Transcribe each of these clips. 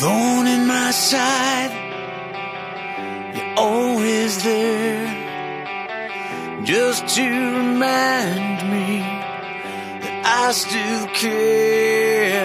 thorn in my side. You're always there, just to remind me that I still care.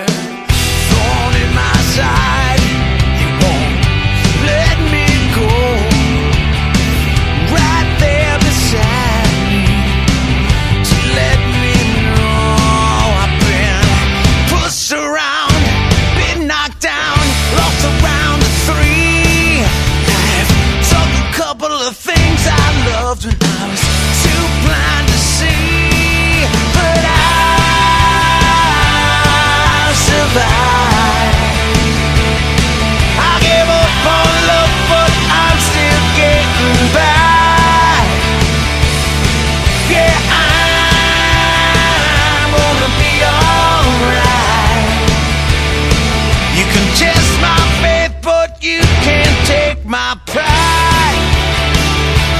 my pride.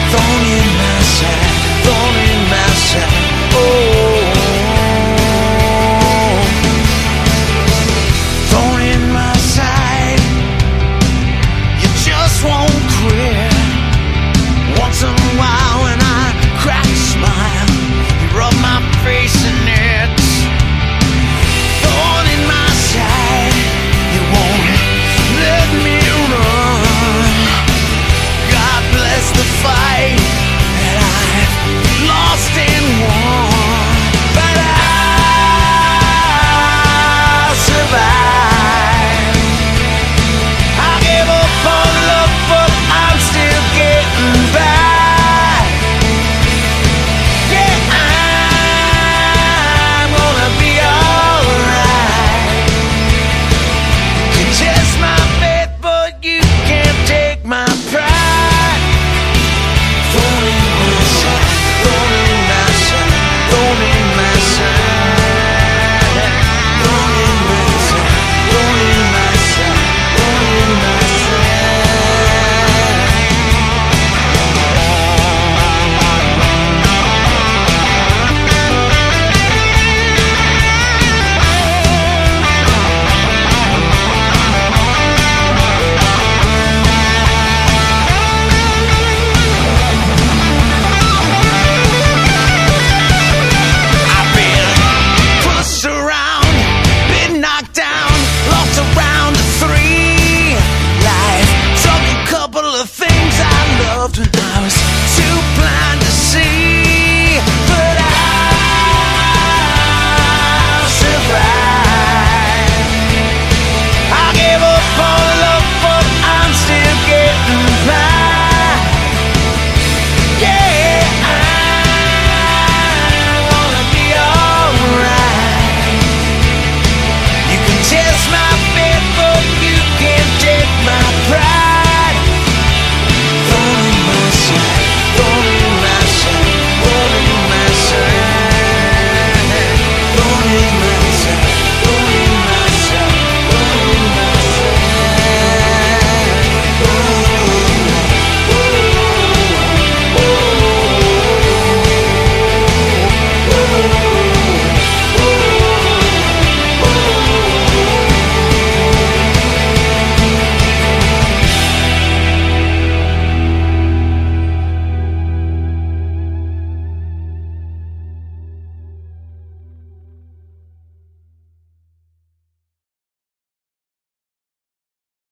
Thorn in my side, thorn in my side.